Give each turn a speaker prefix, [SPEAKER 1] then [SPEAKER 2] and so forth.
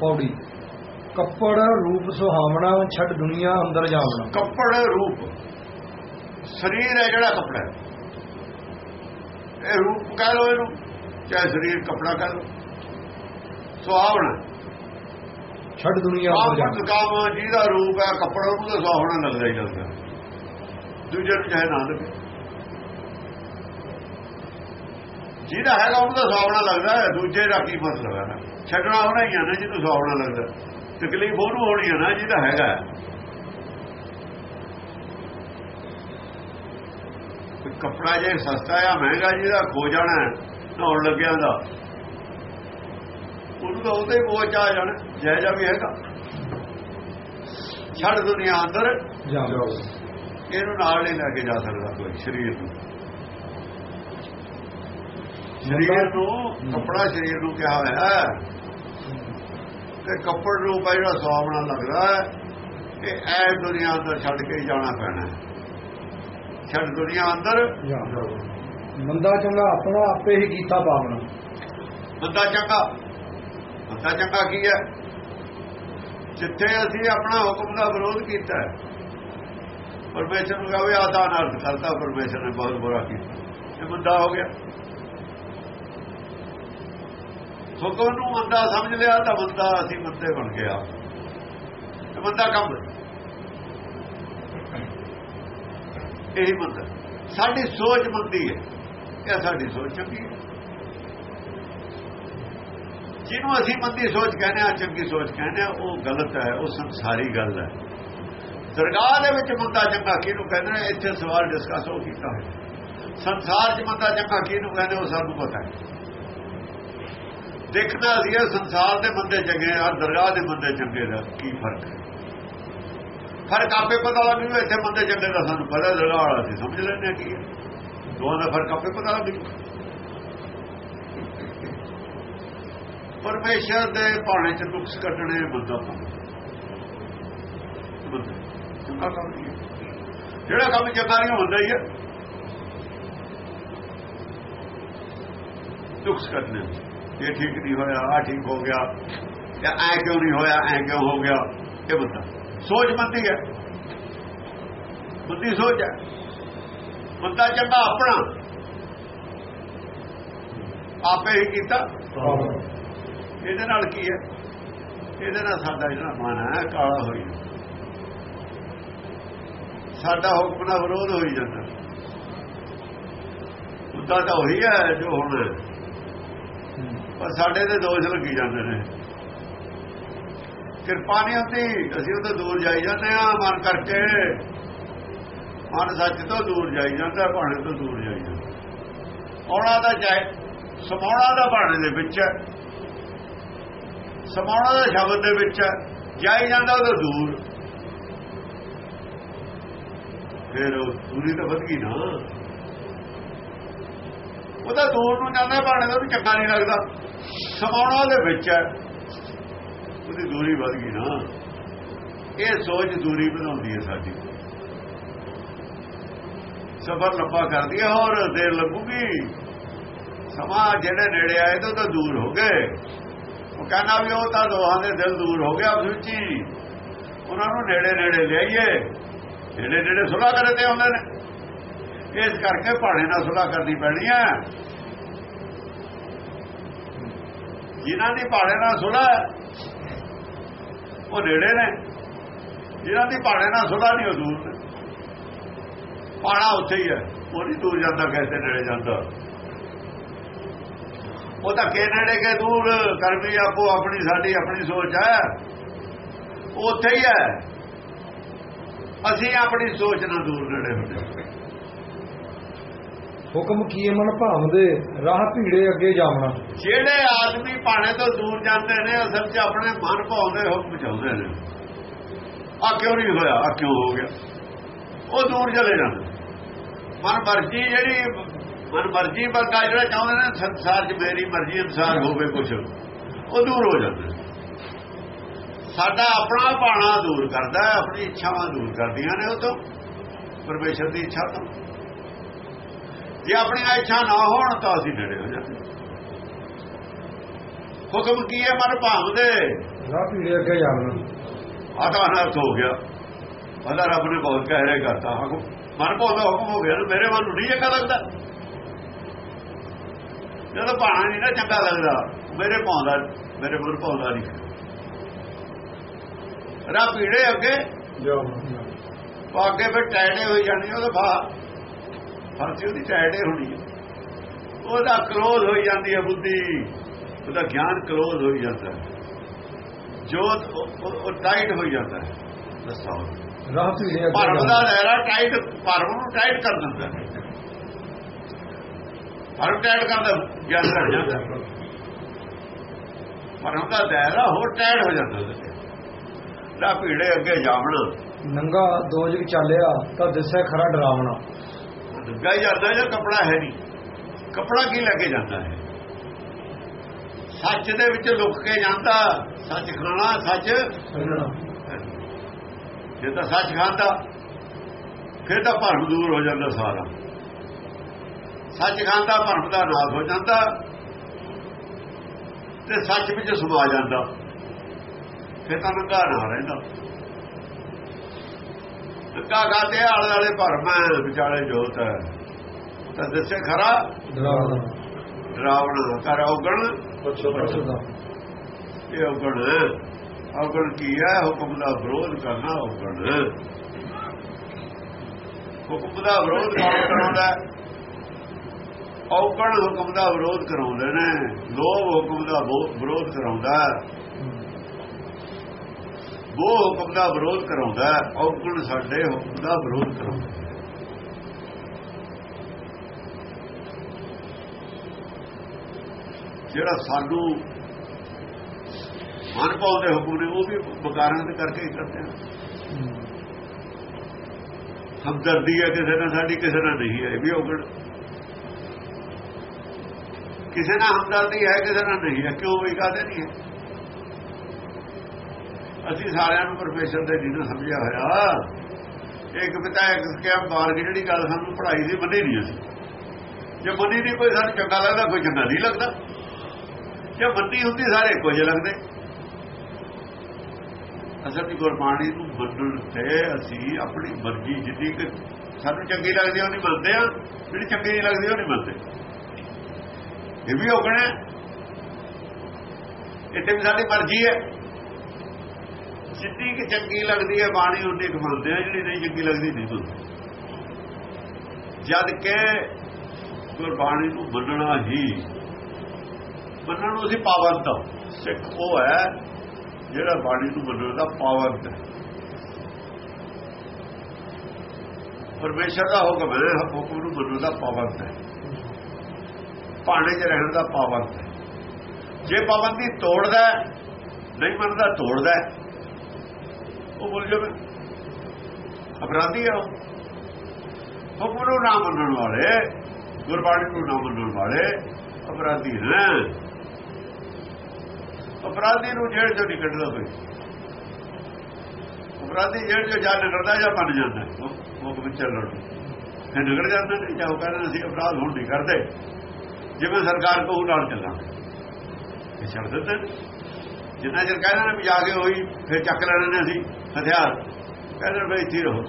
[SPEAKER 1] ਪੌੜੀ। ਕੱਪੜ ਰੂਪ ਸੁਹਾਵਣਾ ਛੱਡ ਦੁਨੀਆ ਅੰਦਰ ਜਾਵਣਾ।
[SPEAKER 2] ਕੱਪੜ ਰੂਪ। ਸਰੀਰ ਹੈ ਜਿਹੜਾ ਕੱਪੜਾ। ਇਹ ਰੂਪ ਕਹਿ ਲੋ ਇਹਨੂੰ ਚਾਹੇ ਸਰੀਰ ਕੱਪੜਾ ਕਹਿ ਲੋ ਸੁਹਾਵਣਾ
[SPEAKER 1] ਛੱਡ ਦੁਨੀਆ ਅੰਦਰ ਜਾਵਣਾ।
[SPEAKER 2] ਕਾਮ ਜਿਹਦਾ ਰੂਪ ਹੈ ਕੱਪੜਾ ਉਹਨੂੰ ਤਾਂ ਸੁਹਾਵਣਾ ਲੱਗਦਾ ਹੀ। ਲੱਗਦਾ ਦੂਜੇ ਨੂੰ ਚਾਹੇ ਨਾ ਲੱਗੇ। ਜਿਹਦਾ ਹੈਗਾ ਉਹਨੂੰ ਤਾਂ ਸੁਹਾਵਣਾ ਲੱਗਦਾ ਹੈ ਦੂਜੇ ਦਾ ਕੀ ਮਤਲਬ ਹੈ? ਛੱਡਣਾ ਹੋਣਾ ਹੀ ਹੈ ਨਾ ਜਿਹਨੂੰ ਸੁਹਾਵਣਾ ਲੱਗਦਾ ਤਕਲੀਫ ਉਹਨੂੰ ਹੋਣੀ ਹੈ ਨਾ ਜਿਹਦਾ ਹੈਗਾ ਕੋਈ ਕੱਪੜਾ ਜੇ ਸਸਤਾ ਆ ਮਹਿੰਗਾ ਜਿਹਦਾ ਖੋ ਜਾਣਾ ਹੈ, ਨਹਾਉਣ ਲੱਗਿਆ ਦਾ। ਉਹਨੂੰ ਤਾਂ ਉਹਦੇ ਬੋਝ ਆ ਜਾਣਾ ਜਾਇਜ਼ਾ ਵੀ ਹੈਗਾ। ਛੱਡ ਦੁਨੀਆ ਅੰਦਰ।
[SPEAKER 1] ਜਾਵਣਾ
[SPEAKER 2] ਇਹਨੂੰ ਨਾਲ ਨਹੀਂ ਲੈ ਕੇ ਜਾ ਸਕਦਾ ਕੋਈ ਸਰੀਰ ਨੂੰ। ਸਰੀਰ ਨੂੰ ਕੱਪੜਾ ਸਰੀਰ ਨੂੰ ਕਿਹਾ ਹੋਇਆ ਹੈ। ਤੇ ਕੱਪੜ ਨੂੰ ਪਾ ਜਿਹੜਾ ਸੁਹਾਵਣਾ ਲੱਗਦਾ ਹੈ ਕਿ ਐ ਦੁਨੀਆ ਅੰਦਰ ਛੱਡ ਕੇ ਹੀ ਜਾਣਾ ਪੈਣਾ ਹੈ। ਛੱਡ ਦੁਨੀਆ ਅੰਦਰ
[SPEAKER 1] ਮੰਦਾ ਚੰਗਾ ਆਪਣਾ ਆਪੇ ਹੀ ਕੀਤਾ ਪਾਵਣਾ।
[SPEAKER 2] ਬੰਦਾ ਚੰਗਾ। ਬੰਦਾ ਚੰਗਾ ਕੀ ਹੈ? ਜਿੱਥੇ ਅਸੀਂ ਆਪਣਾ ਹੁਕਮ ਦਾ ਵਿਰੋਧ ਕੀਤਾ ਹੈ ਪਰਮੇਸ਼ਰ ਨੂੰ ਕਹਵੇ ਆਦਾ ਅਨਰਥ ਕਰਤਾ ਪਰਮੇਸ਼ਰ ਨੇ ਬਹੁਤ ਬੁਰਾ ਕੀਤਾ। ਇਹ ਬੰਦਾ ਹੋ ਗਿਆ। ਹੁਕਮ ਨੂੰ ਮੰਦਾ ਸਮਝ ਲਿਆ ਤਾਂ ਬੰਦਾ ਅਸੀਂ ਬੰਦੇ ਬਣ ਗਿਆ ਤੇ ਬੰਦਾ ਕੰਮ ਇਹੀ ਬੰਦਾ ਸਾਡੀ ਸੋਚ ਮੰਦੀ ਹੈ ਇਹ ਸਾਡੀ ਸੋਚ ਚੰਗੀ ਹੈ? ਜਿਹਨੂੰ ਅਸੀਂ ਮੰਦੀ ਸੋਚ ਕਹਿੰਦੇ ਆ, ਚੰਗੀ ਸੋਚ ਕਹਿੰਦੇ ਆ, ਉਹ ਗਲਤ ਹੈ, ਉਹ ਸੰਸਾਰੀ ਗੱਲ ਹੈ। ਦਰਗਾਹ ਦੇ ਵਿੱਚ ਮੰਦਾ ਚੰਗਾ ਕਿਹਨੂੰ ਕਹਿੰਦੇ ਇੱਥੇ ਸਵਾਲ ਡਿਸਕਸ ਹੋ ਕੀਤਾ ਹੈ ਸੰਸਾਰ 'ਚ ਮੰਦਾ ਚੰਗਾ ਕਿਹਨੂੰ ਕਹਿੰਦੇ ਉਹ ਸਾਨੂੰ ਪਤਾ ਹੈ। ਦੇਖਣਾ ਸੀ ਇਹ ਸੰਸਾਰ ਦੇ ਬੰਦੇ ਚੰਗੇ ਆ, ਦਰਗਾਹ ਦੇ ਬੰਦੇ ਚੰਗੇ ਦਾ ਕੀ ਫ਼ਰਕ ਹੈ? ਫ਼ਰਕ ਆਪੇ ਪਤਾ ਲੱਗ ਜੂ ਇੱਥੇ ਬੰਦੇ ਚੰਗੇ ਦਾ ਸਾਨੂੰ ਪਤਾ, ਦਰਗਾਹ ਵਾਲਾ ਸੀ ਸਮਝ ਲੈਣੇ ਕੀ ਹੈ। ਦੋਹਾਂ ਦਾ ਫ਼ਰਕ ਆਪੇ ਪਤਾ ਲੱਗ। ਜੂ ਪਰਮੇਸ਼ਰ ਦੇ ਭਾਣੇ ਚ ਨੁਕਸ ਕੱਢਣੇ ਬੰਦਾ ਕੰਮ ਚੰਗਾ ਕੰਮ ਨਹੀਂ ਜਿਹੜਾ ਕੰਮ ਚੰਗਾ ਨਹੀਂ ਹੁੰਦਾ ਹੀ ਹੈ। ਨੁਕਸ ਕੱਢਣੇ। ਇਹ ਠੀਕ ਨਹੀਂ ਹੋਇਆ ਆ ਠੀਕ ਹੋ ਗਿਆ, ਜਾਂ ਐ ਕਿਉਂ ਨਹੀਂ ਹੋਇਆ, ਐ ਕਿਉਂ ਹੋ ਗਿਆ, ਇਹ ਬੰਦਾ। ਸੋਚ ਬੰਦੀ ਹੈ। ਬੁੱਧੀ ਸੋਚ ਹੈ। ਬੰਦਾ ਚੰਗਾ ਆਪਣਾ। ਆਪੇ ਹੀ ਕੀਤਾ। ਇਹਦੇ ਨਾਲ ਕੀ ਹੈ? ਇਹਦੇ ਨਾਲ ਸਾਡਾ ਜਿਹੜਾ ਮਨ ਹੈ, ਕਾਲਾ ਹੋਈ ਸਾਡਾ ਹੁਕਮ ਨਾਲ ਵਿਰੋਧ ਹੋਈ ਜਾਂਦਾ। ਉਦਾਂ ਤਾਂ ਉਹੀ ਹੈ ਜੋ ਹੁਣ ਪਰ ਸਾਡੇ ਤੇ ਦੋਸ਼ ਲੱਗੀ ਜਾਂਦੇ ਨੇ। ਕਿਰਪਾ ਨਹੀਂ ਹੁੰਦੀ, ਅਸੀਂ ਉਹਦੇ ਦੂਰ ਜਾਈ ਜਾਂਦੇ ਆ ਮਨ ਕਰਕੇ। ਮਨ ਸੱਚ ਤੋਂ ਦੂਰ ਜਾਈ ਜਾਂਦਾ, ਭਾਣੇ ਤੋਂ ਦੂਰ ਜਾਈ ਜਾਂਦਾ। ਆਉਣਾ ਦਾ ਚਾਹੇ, ਸਮਾਉਣਾ ਦਾ ਭਾਣੇ ਦੇ ਵਿੱਚ ਹੈ। ਸਮਾਉਣਾ ਦਾ ਸ਼ਬਦ ਦੇ ਵਿੱਚ ਹੈ, ਜਾਈ ਜਾਂਦਾ ਉਹਦਾ ਦੂਰ। ਫਿਰ ਉਹ ਦੂਰੀ ਤਾਂ ਵਧ ਗਈ ਨਾ। ਉਹਦਾ ਦੂਰ ਨੂੰ ਜਾਂਦਾ, ਭਾਣੇ ਦਾ ਵੀ ਚੰਗਾ ਨਹੀਂ ਲੱਗਦਾ। ਸਮਾਉਣਾ ਦੇ ਵਿੱਚ ਹੈ ਉਹਦੀ ਦੂਰੀ ਵੱਧ ਗਈ ਨਾ। ਇਹ ਸੋਚ ਦੂਰੀ ਬਣਾਉਂਦੀ ਹੈ ਸਾਡੀ। ਸਫਰ ਲੰਬਾ ਕਰਦੀ ਹੈ, ਹੋਰ ਦੇਰ ਲੱਗੂਗੀ। ਸਮਾਂ ਜਿਹੜੇ ਨੇੜੇ ਆਏ ਤੋਂ ਤਾਂ ਦੂਰ ਹੋ ਗਏ। ਉਹ ਕਹਿੰਦਾ ਵੀ ਉਹ ਤਾਂ ਦੋਹਾਂ ਦੇ ਦਿਲ ਦੂਰ ਹੋ ਗਿਆ ਉਸ ਵਿੱਚ ਹੀ ਉਹਨਾਂ ਨੂੰ ਨੇੜੇ ਨੇੜੇ ਲਿਆਈਏ। ਨੇੜੇ ਨੇੜੇ ਸੁਲਾ ਕਰੇ ਤੇ ਹੁੰਦੇ ਨੇ। ਇਸ ਕਰਕੇ ਭਾਣੇ ਨਾਲ ਸੁਲਾ ਕਰਨੀ ਪੈਣੀ ਹੈ। ਜਿਨ੍ਹਾਂ ਦੀ ਭਾਣੇ ਨਾਲ ਸੁਲਾ ਉਹ ਨੇੜੇ ਨੇ। ਜਿਨ੍ਹਾਂ ਦੀ ਭਾਣੇ ਨਾਲ ਸੁਲਾ ਨਹੀਂ, ਉਹ ਦੂਰ ਨੇ। ਪਾਣਾ ਉੱਥੇ ਹੀ ਹੈ। ਉਹ ਨਹੀਂ ਦੂਰ ਜਾਂਦਾ, ਕਿਸੇ ਨੇੜੇ ਜਾਂਦਾ। ਉਹ ਤਾਂ ਕੇ ਨੇੜੇ ਕੇ ਦੂਰ, ਕਰਮੀ ਆਪੋ ਆਪਣੀ ਸਾਡੀ ਆਪਣੀ ਸੋਚ ਹੈ। ਉਹ ਉੱਥੇ ਹੀ ਹੈ। ਅਸੀਂ ਆਪਣੀ ਸੋਚ ਨਾਲ ਦੂਰ ਨੇੜੇ ਹੁੰਦੇ
[SPEAKER 1] ਹੁਕਮ ਕੀਏ ਮਨ ਭਾਵਦੇ ਰਾਹ ਭੀੜੇ ਅੱਗੇ ਜਾਵਣਾ।
[SPEAKER 2] ਜਿਹੜੇ ਆਦਮੀ ਪਾਣੇ ਤੋਂ ਦੂਰ ਜਾਂਦੇ ਨੇ, ਅਸਲ 'ਚ ਆਪਣੇ ਮਨ ਭਾਉਂਦੇ ਹੁਕਮ ਚਾਹੁੰਦੇ ਨੇ। ਆ ਕਿਉਂ ਨਹੀਂ ਹੋਇਆ? ਆ ਕਿਉਂ ਹੋ ਗਿਆ? ਉਹ ਦੂਰ ਚਲੇ ਜਾਂਦੇ। ਮਨ ਮਰਜ਼ੀ ਜਿਹੜੀ ਮਨ ਮਰਜ਼ੀ ਬੰਦਾ ਜਿਹੜਾ ਚਾਹੁੰਦੇ ਨੇ, ਸੰਸਾਰ 'ਚ ਮੇਰੀ ਮਰਜ਼ੀ ਅਨੁਸਾਰ ਹੋਵੇ ਕੁਝ ਉਹ ਦੂਰ ਹੋ ਜਾਂਦੇ। ਸਾਡਾ ਆਪਣਾ ਭਾਣਾ ਦੂਰ ਕਰਦਾ, ਆਪਣੀ ਇੱਛਾਵਾਂ ਦੂਰ ਕਰਦੀਆਂ ਨੇ ਉਹ ਤੋਂ। ਪਰਮੇਸ਼ਰ ਦੀ ਇੱਛਾ ਤੋਂ। ਜੇ ਆਪਣੀਆਂ ਇੱਛਾ ਨਾ ਹੋਣ ਤਾਂ ਅਸੀਂ ਨੇੜੇ ਹੋ ਜਾਂਦੇ। ਹੁਕਮ ਕੀ ਹੈ ਮਨ ਭਾਵਦੇ?
[SPEAKER 1] ਰਾਹ ਪੀੜੇ ਅੱਗੇ ਜਾਣਾ।
[SPEAKER 2] ਆਤਾ ਅਨਰਥ ਹੋ ਗਿਆ। ਉਹਦਾ ਰੱਬ ਨੇ ਬਹੁਤ ਕਹਿਰੇ ਕਰਤਾ ਹੁਕਮ। ਮਨ ਭਾਉਂਦਾ ਹੁਕਮ ਹੋ ਗਿਆ ਮੇਰੇ ਮਨ ਨੂੰ ਨਹੀਂ ਚੰਗਾ ਲੱਗਦਾ। ਜਦੋਂ ਭਾਣਾ ਨਹੀਂ ਨਾ ਚੰਗਾ ਲੱਗਦਾ ਮੇਰੇ ਭਾਉਂਦਾ ਮੇਰੇ ਮਨ ਭਾਉਂਦਾ ਨਹੀਂ ਰਾਹ ਪੀੜੇ ਅੱਗੇ
[SPEAKER 1] ਜਾਓ।
[SPEAKER 2] ਉਹ ਅੱਗੇ ਫਿਰ ਟੈੜੇ ਹੋਈ ਜਾਣੀ ਉਹਦਾ ਭਾ ਫਰਸੀ ਉਹਦੀ ਟੈੜੇ ਹੋਣੀ ਹੈ। ਉਹਦਾ ਕਲੋਜ਼ ਹੋਈ ਜਾਂਦੀ ਹੈ ਬੁੱਧੀ। ਉਹਦਾ ਗਿਆਨ ਕਲੋਜ਼ ਹੋਈ ਜਾਂਦਾ ਹੈ। ਜੋਤ ਉਹ- ਟਾਈਟ ਹੋਈ ਜਾਂਦਾ ਹੈ। ਦੱਸੋ।
[SPEAKER 1] ਰਾਹ ਪੀੜੇ ਅੱਗੇ
[SPEAKER 2] ਭਰਮ ਦਾ ਦਾਇਰਾ ਟਾਈਟ ਭਰਮ ਨੂੰ ਟਾਈਟ ਕਰ ਦਿੰਦਾ ਹੈ। ਭਰਮ ਟਾਈਟ ਕਰਦਾ ਗਿਆਨ ਘਟ ਜਾਂਦਾ ਹੈ। ਭਰਮ ਦਾ ਦਾਇਰਾ ਹੋਰ ਟਾਈਟ ਹੋ ਜਾਂਦਾ ਉਹਦੇ ਰਾਹ ਭੀੜੇ ਅੱਗੇ ਜਾਵਣਾ।
[SPEAKER 1] ਨੰਗਾ ਦੋਜਕ ਚਾਲਿਆ ਤਾਂ ਦਿਸੇ ਖਰਾ ਡਰਾਵਣਾ।
[SPEAKER 2] ਲੱਗਾ ਜਾਂਦਾ ਜਾਂ ਕਪੜਾ ਹੈ ਨਹੀਂ? ਕਪੜਾ ਕੀ ਲੈ ਕੇ ਜਾਂਦਾ ਹੈ? ਸੱਚ ਦੇ ਵਿੱਚ ਲੁਕ ਕੇ ਜਾਂਦਾ ਸੱਚ ਖਾਣਾ ਸੱਚ ਜੇ ਤਾਂ ਸੱਚ ਖਾਂਦਾ ਫਿਰ ਤਾਂ ਭਰਮ ਦੂਰ ਹੋ ਜਾਂਦਾ ਸਾਰਾ। ਸੱਚ ਖਾਂਦਾ ਭਰਮ ਦਾ ਨਾਸ਼ ਹੋ ਜਾਂਦਾ ਤੇ ਸੱਚ ਵਿੱਚ ਸਮਾ ਜਾਂਦਾ। ਫਿਰ ਤਾਂ ਨੰਗਾ ਨਾ ਰਹਿੰਦਾ। ਨੰਗਾ ਖਾਤੇ ਆਲੇ ਵਾਲੇ ਭਰਮ ਹੈ ਵਿਚਾਲੇ ਜੋਤ ਹੈ ਤਾਂ ਦੱਸੇ ਖਰਾ
[SPEAKER 1] ਡਰਾਵਣਾ
[SPEAKER 2] ਕਰ ਔਗਣ ਇਹ ਔਗਣ। ਔਗਣ ਕੀ ਹੈ ਹੁਕਮ ਦਾ ਵਿਰੋਧ ਕਰਨਾ ਔਗਣ। ਹੁਕਮ ਦਾ ਵਿਰੋਧ ਕਰਾਉਂਦਾ? ਔਗਣ ਹੁਕਮ ਦਾ ਵਿਰੋਧ ਕਰਾਉਂਦੇ ਨੇ ਲੋਭ ਹੁਕਮ ਦਾ ਵਿਰੋਧ ਕਰਾਉਂਦਾ। ਉਹ ਹੁਕਮ ਦਾ ਵਿਰੋਧ ਕਰਾਉਂਦਾ ਹੈ, ਔਗਣ ਸਾਡੇ ਹੁਕਮ ਦਾ ਵਿਰੋਧ ਕਰਾਉਂਦਾ ਜਿਹੜਾ ਸਾਨੂੰ ਮਨ ਪਾਉਂਦੇ ਹੁਕਮ ਨੇ ਉਹ ਵੀ ਬਕਾਰਾਂ ਦੇ ਕਰਕੇ ਹੀ ਕਰਦੇ ਆ। ਹਮਦਰਦੀ ਹੈ ਕਿਸੇ ਨਾਲ ਸਾਡੀ ਕਿਸੇ ਨਾਲ ਨਹੀਂ ਹੈ ਇਹ ਵੀ ਔਗਣ। ਕਿਸੇ ਨਾਲ ਹਮਦਰਦੀ ਹੈ ਕਿਸੇ ਨਾਲ ਨਹੀਂ ਹੈ ਕਿਉਂ ਵੀ ਕਾਹਦੇ ਨਹੀਂ ਹੈ? ਅਸੀਂ ਸਾਰਿਆਂ ਨੂੰ ਪਰਮੇਸ਼ਰ ਦੇ ਜਿਹਨੂੰ ਸਮਝਿਆ ਹੋਇਆ। ਇੱਕ ਪਿਤਾ, ਇੱਕ ਕਿਹਾ ਬਾਰ ਜਿਹੜੀ ਗੱਲ ਸਾਨੂੰ ਪੜ੍ਹਾਈ ਦੀ ਮੰਨੀ ਨਹੀਂ ਅਸੀਂ। ਜੇ ਮੰਨੀ ਨਹੀਂ, ਕੋਈ ਸਾਨੂੰ ਚੰਗਾ ਲੱਗਦਾ, ਕੋਈ ਚੰਗਾ ਨਹੀਂ ਲੱਗਦਾ। ਜੇ ਮੰਨੀ ਹੁੰਦੀ, ਸਾਰੇ ਇੱਕੋ ਜਿਹੇ ਲੱਗਦੇ। ਅਸਲ ਦੀ ਗੁਰਬਾਣੀ ਨੂੰ ਮੰਨਣ ਤੇ ਅਸੀਂ ਆਪਣੀ ਮਰਜ਼ੀ ਜਿੱਦੀ ਕਿ ਸਾਨੂੰ ਚੰਗੀ ਲੱਗਦੀ ਉਹ ਨਹੀਂ ਮੰਨਦੇ ਆ। ਜਿਹੜੀ ਚੰਗੀ ਨਹੀਂ ਲੱਗਦੀ ਉਹ ਨਹੀਂ ਮੰਨਦੇ। ਇਹ ਵੀ ਹੋਣਾ ਇੱਥੇ ਵੀ ਸਾਡੀ ਮਰਜ਼ੀ ਹੈ। ਜਿੰਨੀ ਕਿ ਚੰਗੀ ਲੱਗਦੀ ਹੈ, ਬਾਣੀ ਉਨੀ ਕਿ ਮੰਨਦੇ ਆ, ਜਿਹੜੀ ਨਹੀਂ ਚੰਗੀ ਲੱਗਦੀ ਨਹੀਂ ਮੰਨਦੇ। ਜਦ ਕਿ ਗੁਰਬਾਣੀ ਨੂੰ ਮੰਨਣਾ ਹੀ, ਮੰਨਣ ਨੂੰ ਅਸੀਂ ਪਾਬੰਦ ਹਾਂ। ਸਿੱਖ ਉਹ ਹੈ, ਜਿਹੜਾ ਬਾਣੀ ਨੂੰ ਮੰਨਣ ਦਾ ਪਾਬੰਦ ਹੈ। ਪਰਮੇਸ਼ਰ ਦਾ ਹੁਕਮ ਹੈ, ਹੁਕਮ ਨੂੰ ਮੰਨਣ ਦਾ ਪਾਬੰਦ ਹੈ। ਭਾਣੇ 'ਚ ਰਹਿਣ ਦਾ ਪਾਬੰਦ ਹੈ। ਜੇ ਪਾਬੰਦੀ ਤੋੜਦਾ ਨਹੀਂ ਮੰਨਦਾ ਤੋੜਦਾ ਉਹ ਬੋਲ ਜਾਵੇ। ਅਪਰਾਧੀ ਆ ਉਹ। ਹੁਕਮ ਨੂੰ ਨਾ ਮੰਨਣ ਵਾਲੇ, ਗੁਰਬਾਣੀ ਨੂੰ ਨਾ ਮੰਨਣ ਵਾਲੇ ਅਪਰਾਧੀ ਹੈ। ਅਪਰਾਧੀ ਨੂੰ ਜੇਲ੍ਹ ਚੋਂ ਨਹੀਂ ਕੱਢਦਾ ਕੋਈ। ਅਪਰਾਧੀ ਜੇਲ੍ਹ ਚੋਂ ਜਾ ਨਿਕਲਦਾ ਜਾਂ ਬਣ ਜਾਂਦਾ ਉਹ ਉਹ ਵਿੱਚ ਚੱਲਣ ਫਿਰ ਨਿਕਲ ਜਾਂਦਾ ਨਹੀਂ ਜਾਂ ਉਹ ਕਹਿੰਦਾ ਅਸੀਂ ਅਪਰਾਧ ਹੁਣ ਨਹੀਂ ਕਰਦੇ। ਜਿਵੇਂ ਸਰਕਾਰ ਕਹੂ, ਨਾਲ ਚੱਲਾਂਗੇ। ਇਹ ਛੱਡ ਦਿੰਦੇ ਜਿੰਨਾ ਚਿਰ ਕਹਿੰਦੇ ਨੇ ਵੀ ਜਾ ਕੇ ਹੋਈ ਫਿਰ ਚੱਕ ਲੈਣੇ ਨੇ ਅਸੀਂ, ਹਥਿਆਰ। ਕਹਿੰਦੇ ਨੇ ਵੀ ਇੱਥੇ ਰਹੋ।